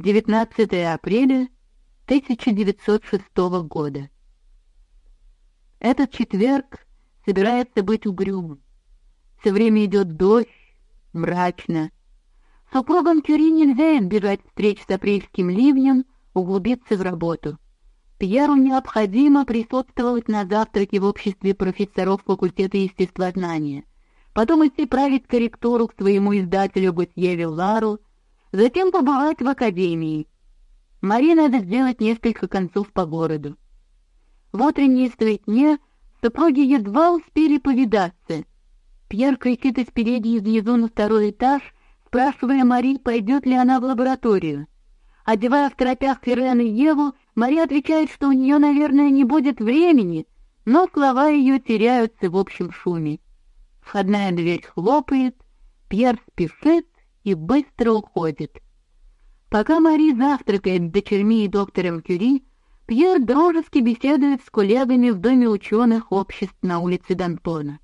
19 апреля 1906 года. Этот четверг собирается быть угрюмым. Все время идет дождь, мрачно. Супругам Кюри нельзя избежать встреч с апрельским ливнем, углубиться в работу. Пьеру необходимо присутствовать на завтраке в обществе профессоров факультета естествознания, потом идти править корректуру к своему издателю Готье Виллару, затем побывать в академии. Мари надо сделать несколько концов по городу. В утренней светне супруги едва успели повидаться. Пьер кричит из передней внизу на второй этаж, спрашивая Мари, пойдет ли она в лабораторию. Одевая в торопях Ирен и Еву, Мария отвечает, что у нее, наверное, не будет времени, но слова ее теряются в общем шуме. Входная дверь хлопает, Пьер спешит и быстро уходит. Пока Мари завтракает с дочерьми и доктором Кюри, Пьер дружески беседует с коллегами в доме ученых обществ на улице Д'Антона.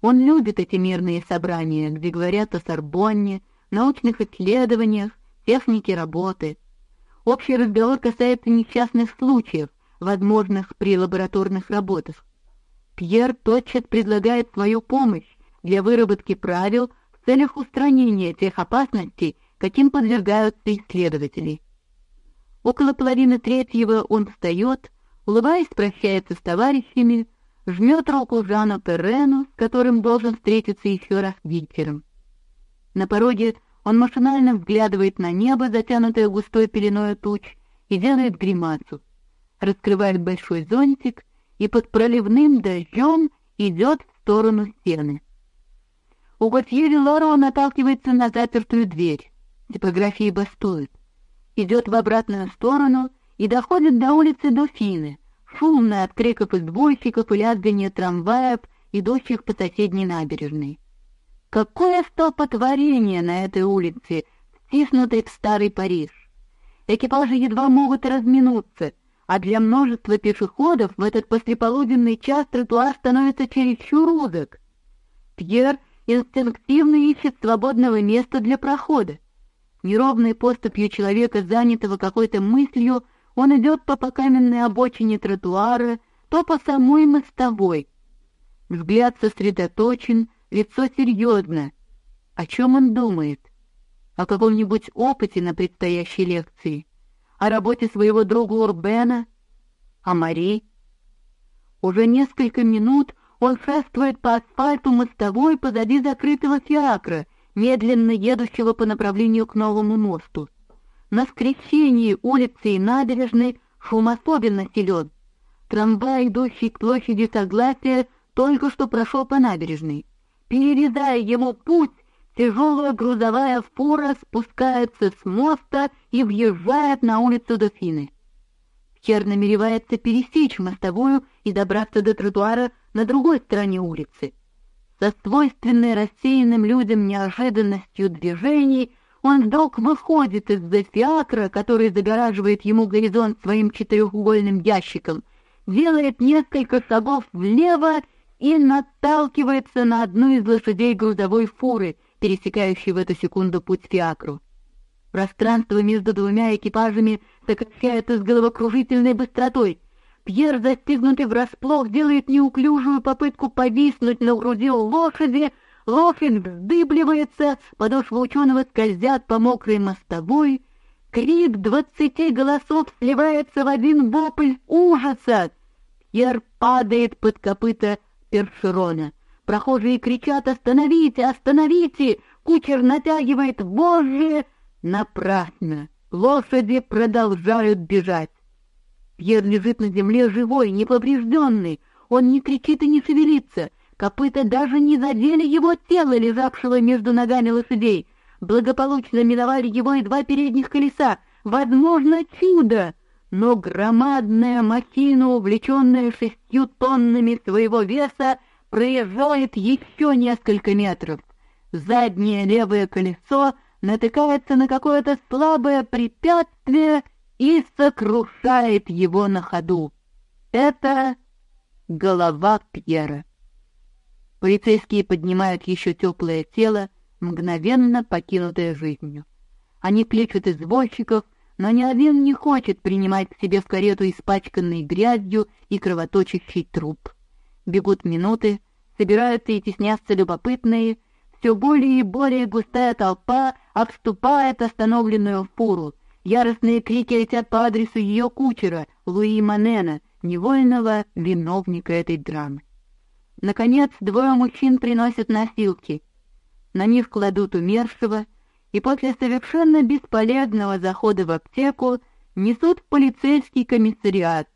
Он любит эти мирные собрания, где говорят о Сорбонне, научных исследованиях, технике работы. Общий разговор касается несчастных случаев, возможных при лабораторных работах. Пьер тотчас предлагает свою помощь для выработки правил в целях устранения тех опасностей, каким подвергаются исследователи. Около половины третьего он встает, улыбаясь, прощается с товарищами, жмет руку Жану Перрену, с которым должен встретиться еще раз вечером. На пороге он машинально взглядывает на небо, затянутое густой пеленой туч, и делает гримасу. Раскрывает большой зонтик и под проливным дождем идет в сторону стены. У Готье Вилора он наталкивается на запертую дверь. Типографии бастует. Идет в обратную сторону и доходит до улицы Дофины, шумная от криков извозчиков и лязгания трамваев, идущих по соседней набережной. Какое столпотворение на этой улице, стиснутой в старый Париж. Экипажи едва могут разминуться, а для множества пешеходов в этот послеполуденный час тротуар становится чересчур узок. Пьер инстинктивно ищет свободного места для прохода. Неровной поступью человека, занятого какой-то мыслью, он идет по покаменной обочине тротуара, то по самой мостовой. Взгляд сосредоточен, лицо серьезно. О чем он думает? О каком-нибудь опыте на предстоящей лекции? О работе своего друга Урбена? О Мари? Уже несколько минут он шествует по асфальту мостовой позади закрытого фиакра, медленно едущего по направлению к новому мосту. На скрещении улицы и набережной шум особенно силен. Трамвай, идущий к площади Согласия, только что прошел по набережной. Перерезая ему путь, тяжелая грузовая фура спускается с моста и въезжает на улицу Дофины. Хер намеревается пересечь мостовую и добраться до тротуара на другой стороне улицы. Со свойственной рассеянным людям неожиданностью движений он вдруг выходит из-за фиакра, который загораживает ему горизонт своим четырехугольным ящиком, делает несколько шагов влево и наталкивается на одну из лошадей грузовой фуры, пересекающей в эту секунду путь фиакру. Пространство между двумя экипажами сокращается с головокружительной быстротой. Пьер, застигнутый врасплох, делает неуклюжую попытку повиснуть на груди лошади, Лошадь вздыбливается, подошвы ученого скользят по мокрой мостовой. Крик двадцати голосов сливается в один вопль ужаса. Пьер падает под копыта Першерона. Прохожие кричат «Остановите! Остановите!» Кучер натягивает вожжи. Напрасно. Лошади продолжают бежать. Пьер лежит на земле живой, неповрежденный. Он не кричит и не шевелится. Копыта даже не задели его тело, лежавшего между ногами лошадей. Благополучно миновали его и два передних колеса. Возможно, чудо! Но громадная махина, увлеченная шестью тоннами своего веса, проезжает еще несколько метров. Заднее левое колесо натыкается на какое-то слабое препятствие и сокрушает его на ходу. Это голова Пьера. Полицейские поднимают еще теплое тело, мгновенно покинутое жизнью. Они кличут извозчиков, но ни один не хочет принимать к себе в карету испачканный грязью и кровоточащий труп. Бегут минуты, собираются и теснятся любопытные, все более и более густая толпа обступает остановленную фуру. Яростные крики летят по адресу ее кучера, Луи Манена, невольного виновника этой драмы. Наконец, двое мужчин приносят носилки. На них кладут умершего, и после совершенно бесполезного захода в аптеку несут в полицейский комиссариат,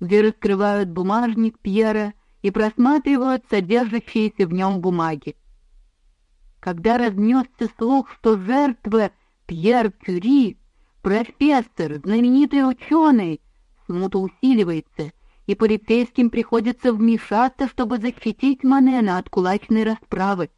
где раскрывают бумажник Пьера и просматривают содержащиеся в нем бумаги. Когда разнесся слух, что жертва Пьер Кюри, профессор, знаменитый ученый, смута усиливается, и полицейским приходится вмешаться, чтобы защитить Манена от кулачной расправы.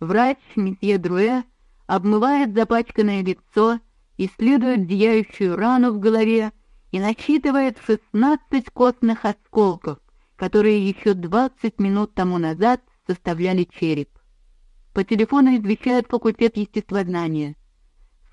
Врач месье Друэ обмывает запачканное лицо, исследует зияющую рану в голове и насчитывает шестнадцать костных осколков, которые еще двадцать минут тому назад составляли череп. По телефону извещает факультет естествознания.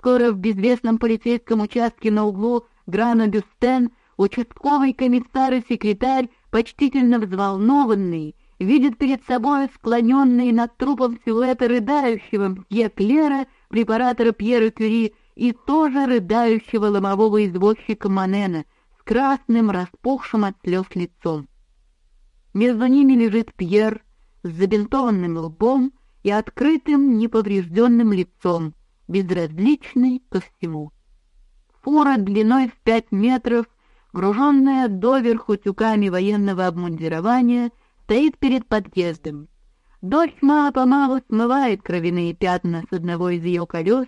Скоро в безвестном полицейском участке на углу Грана-Бюстен участковый комиссар и секретарь, почтительно взволнованный, видит перед собой склоненные над трупом силуэты рыдающего мсье Клера, препаратора Пьера Кюри, и тоже рыдающего ломового извозчика Манена с красным, распухшим от слез лицом. Между ними лежит Пьер с забинтованным лбом и открытым, неповрежденным лицом, безразличный ко всему. Фура длиной в пять метров, груженная доверху тюками военного обмундирования — стоит перед подъездом. Дождь мало-помалу смывает кровяные пятна с одного из ее колес.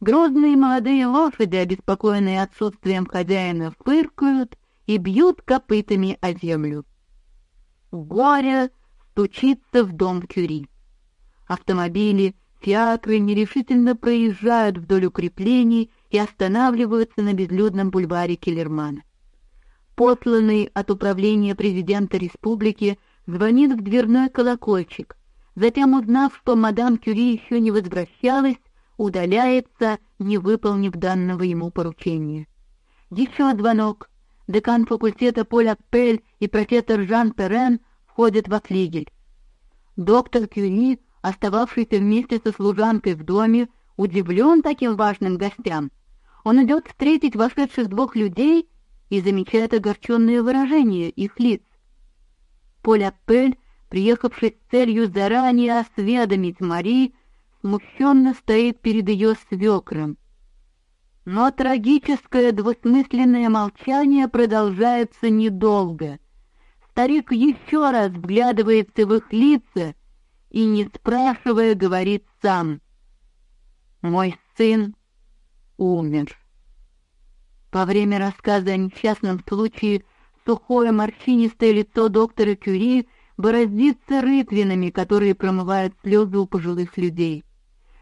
Грозные молодые лошади, обеспокоенные отсутствием хозяина, фыркают и бьют копытами о землю. Горе стучится в дом Кюри. Автомобили, фиакры нерешительно проезжают вдоль укреплений и останавливаются на безлюдном бульваре Келлермана. Посланный от управления президента республики звонит в дверной колокольчик. Затем, узнав, что мадам Кюри еще не возвращалась, удаляется, не выполнив данного ему поручения. Еще звонок. Декан факультета Поль Аппель и профессор Жан Перен входят во флигель. Доктор Кюри, остававшийся вместе со служанкой в доме, удивлен таким важным гостям. Он идет встретить вошедших двух людей и замечает огорченные выражения их лиц. Поля Пель, приехавший с целью заранее осведомить Мари, смущенно стоит перед ее свекром. Но трагическое двусмысленное молчание продолжается недолго. Старик еще раз вглядывается в их лица и, не спрашивая, говорит сам: "Мой сын умер". Во время рассказа о несчастном случае Сухое морщинистое лицо доктора Кюри бороздится рытвинами, которые промывают слезы у пожилых людей.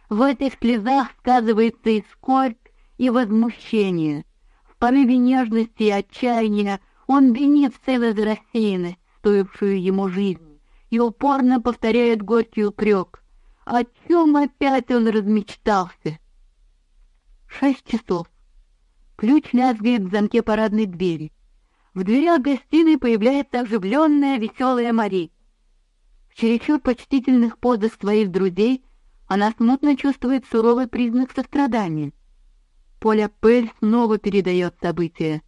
В этих слезах сказывается и скорбь, и возмущение. В порыве нежности и отчаяния он винит в целой рассеянность, стоившую ему жизнь, и упорно повторяет горький упрек. О чем опять он размечтался? Шесть часов. Ключ лязгает в замке парадной двери. В дверях гостиной появляется оживленная, веселая Мари. В чересчур почтительных позах своих друзей она смутно чувствует суровый признак сострадания. Поля Пель снова передает события.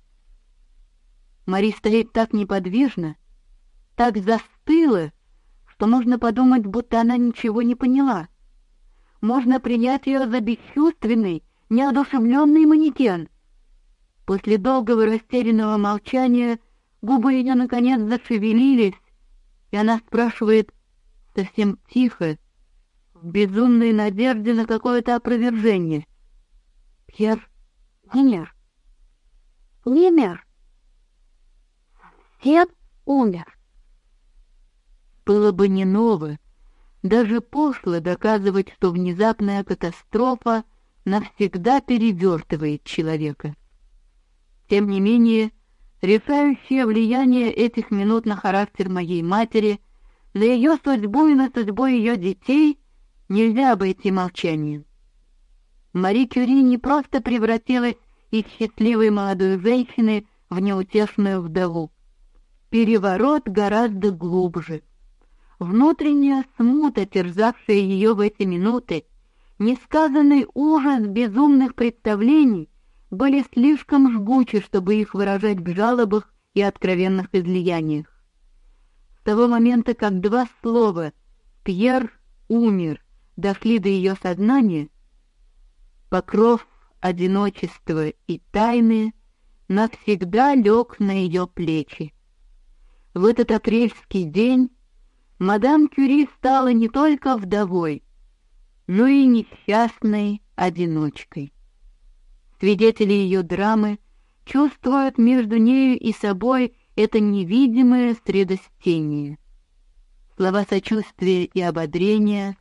Мари стоит так неподвижно, так застыла, что можно подумать, будто она ничего не поняла. Можно принять ее за бесчувственный, неодушевленный манекен — После долгого растерянного молчания губы ее наконец зашевелились, и она спрашивает совсем тихо, в безумной надежде на какое-то опровержение. «Пьер умер? Умер? Совсем умер?» Было бы не ново, даже пошло доказывать, что внезапная катастрофа навсегда перевертывает человека. Тем не менее, решающее влияние этих минут на характер моей матери, на ее судьбу и на судьбу ее детей нельзя обойти молчанием. Мари Кюри не просто превратилась из счастливой молодой женщины в неутешную вдову. Переворот гораздо глубже. Внутренняя смута, терзавшая ее в эти минуты, несказанный ужас безумных представлений были слишком жгучи, чтобы их выражать в жалобах и откровенных излияниях. С того момента, как два слова «Пьер умер» дошли до ее сознания, покров одиночества и тайны навсегда лег на ее плечи. В этот апрельский день мадам Кюри стала не только вдовой, но и несчастной одиночкой. Свидетели ее драмы чувствуют между нею и собой это невидимое средостение. Слова сочувствия и ободрения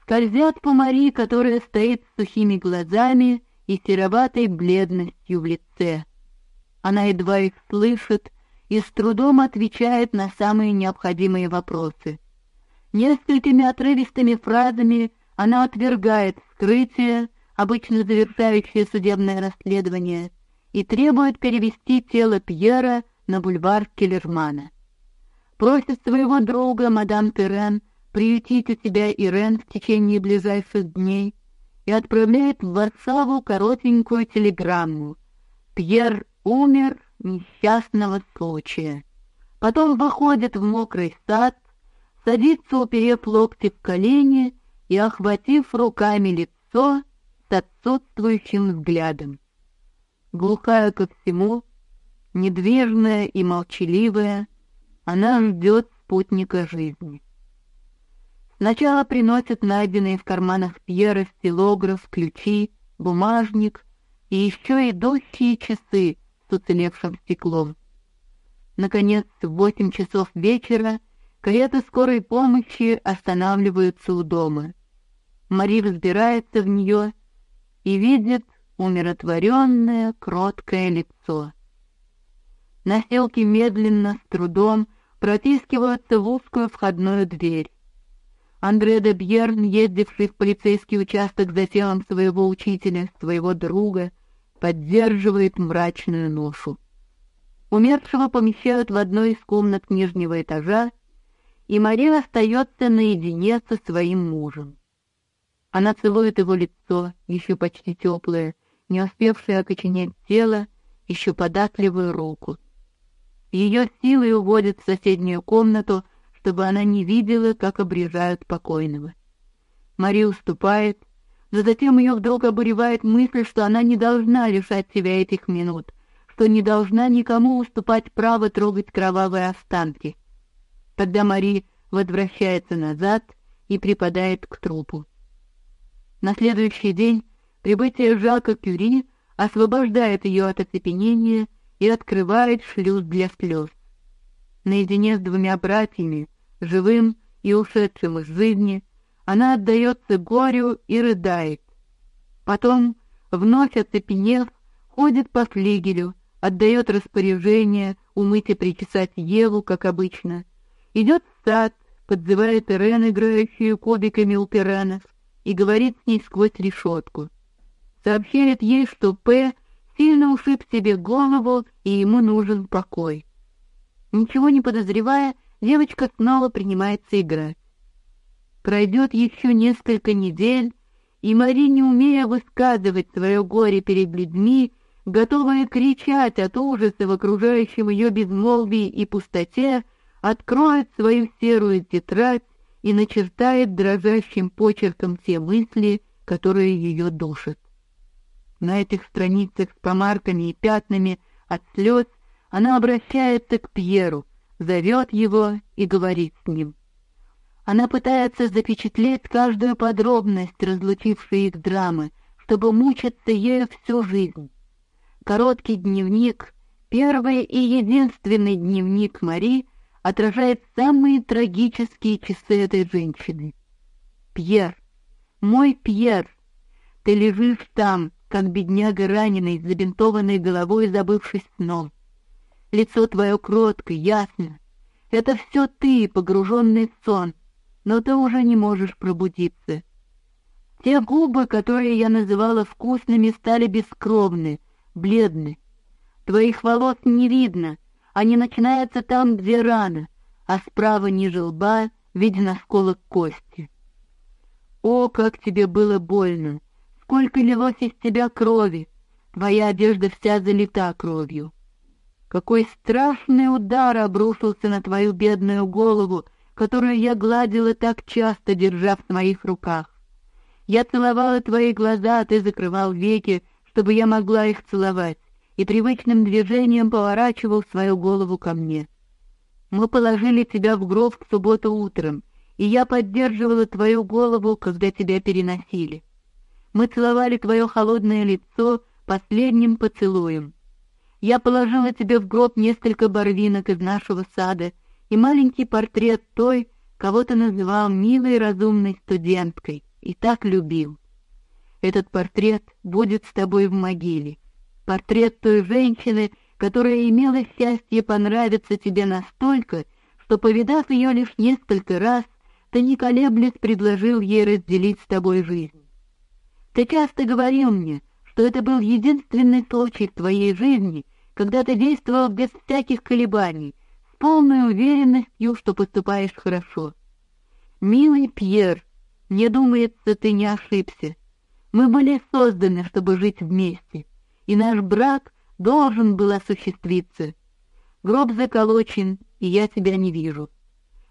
скользят по Мари, которая стоит с сухими глазами и сероватой бледностью в лице. Она едва их слышит и с трудом отвечает на самые необходимые вопросы. Несколькими отрывистыми фразами она отвергает вскрытие, обычно завершающее судебное расследование, и требует перевести тело Пьера на бульвар Келлермана. Просит своего друга мадам Перен приютить у себя Ирен в течение ближайших дней и отправляет в Варшаву коротенькую телеграмму. Пьер умер несчастного случая. Потом выходит в мокрый сад, садится, уперев локти в колени и охватив руками лицо с отсутствующим взглядом. Глухая ко всему, недвижная и молчаливая, она ждет спутника жизни. Сначала приносят найденные в карманах Пьера стилограф, ключи, бумажник и еще идущие часы уцелевшим стеклом. Наконец, в восемь часов вечера карета скорой помощи останавливается у дома. Мари взбирается в нее и видит умиротворенное, кроткое лицо. Носилки медленно, с трудом протискиваются в узкую входную дверь. Андре де Бьерн, ездивший в полицейский участок за телом своего учителя, своего друга, поддерживает мрачную ношу. Умершего помещают в одной из комнат нижнего этажа, и Мария остается наедине со своим мужем. Она целует его лицо, еще почти теплое, не успевшее окоченеть тело, еще податливую руку. Ее силой уводят в соседнюю комнату, чтобы она не видела, как обрежают покойного. Мария уступает, затем ее вдруг обуревает мысль, что она не должна лишать себя этих минут, что не должна никому уступать право трогать кровавые останки. Тогда Мария возвращается назад и припадает к трупу. На следующий день прибытие Жака Кюри освобождает ее от оцепенения и открывает шлюз для слез. Наедине с двумя братьями, живым и ушедшим из жизни, она отдается горю и рыдает. Потом, вновь оцепенев, ходит по флигелю, отдает распоряжение умыть и причесать Еву, как обычно, идет в сад, подзывает Ирен, играющую кубиками у пиранов, и говорит с ней сквозь решетку. Сообщает ей, что П сильно ушиб себе голову, и ему нужен покой. Ничего не подозревая, девочка снова принимается играть. Пройдет еще несколько недель, и Мари, не умея высказывать свое горе перед людьми, готовая кричать от ужаса в окружающем ее безмолвии и пустоте, откроет свою серую тетрадь и начертает дрожащим почерком те мысли, которые ее душат. На этих страницах с помарками и пятнами от слез она обращается к Пьеру, зовет его и говорит с ним. Она пытается запечатлеть каждую подробность разлучившей их драмы, чтобы мучиться ею всю жизнь. Короткий дневник, первый и единственный дневник Мари, отражает самые трагические часы этой женщины. Пьер, мой Пьер, ты лежишь там, как бедняга раненый, с забинтованной головой, забывшись сном. Лицо твое кроткое, ясно. Это все ты, погруженный в сон, но ты уже не можешь пробудиться. Те губы, которые я называла вкусными, стали бескровны, бледны. Твоих волос не видно, они начинаются там, где рана, а справа ниже лба виден осколок кости. О, как тебе было больно! Сколько лилось из тебя крови! Твоя одежда вся залита кровью. Какой страшный удар обрушился на твою бедную голову, которую я гладила так часто, держа в своих руках. Я целовала твои глаза, а ты закрывал веки, чтобы я могла их целовать, и привычным движением поворачивал свою голову ко мне. Мы положили тебя в гроб в субботу утром, и я поддерживала твою голову, когда тебя переносили. Мы целовали твое холодное лицо последним поцелуем. Я положила тебе в гроб несколько барвинок из нашего сада и маленький портрет той, кого ты называл милой разумной студенткой и так любил. Этот портрет будет с тобой в могиле. Портрет той женщины, которая имела счастье понравиться тебе настолько, что, повидав ее лишь несколько раз, ты не колеблясь предложил ей разделить с тобой жизнь. Ты часто говорил мне, что это был единственный случай в твоей жизни, когда ты действовал без всяких колебаний, полной уверенностью, что поступаешь хорошо. Милый Пьер, мне думается, ты не ошибся. Мы были созданы, чтобы жить вместе, и наш брак должен был осуществиться. Гроб заколочен, и я тебя не вижу.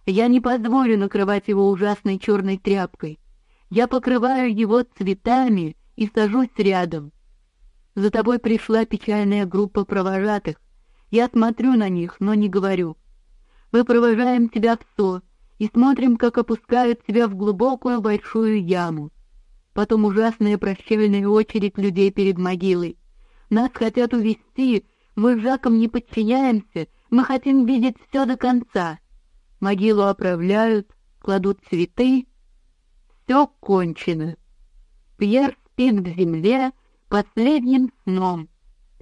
Я не позволю накрывать его ужасной черной тряпкой. Я покрываю его цветами и сажусь рядом. За тобой пришла печальная группа провожатых. Я смотрю на них, но не говорю. Мы провожаем тебя в СО и смотрим, как опускают тебя в глубокую большую яму. Потом ужасная прощальная очередь людей перед могилой. Нас хотят увести, мы Жаком не подчиняемся, мы хотим видеть все до конца. Могилу оправляют, кладут цветы. Все кончено. Пьер спит в земле последним сном.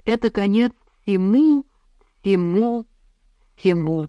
Это конец всему, всему, всему.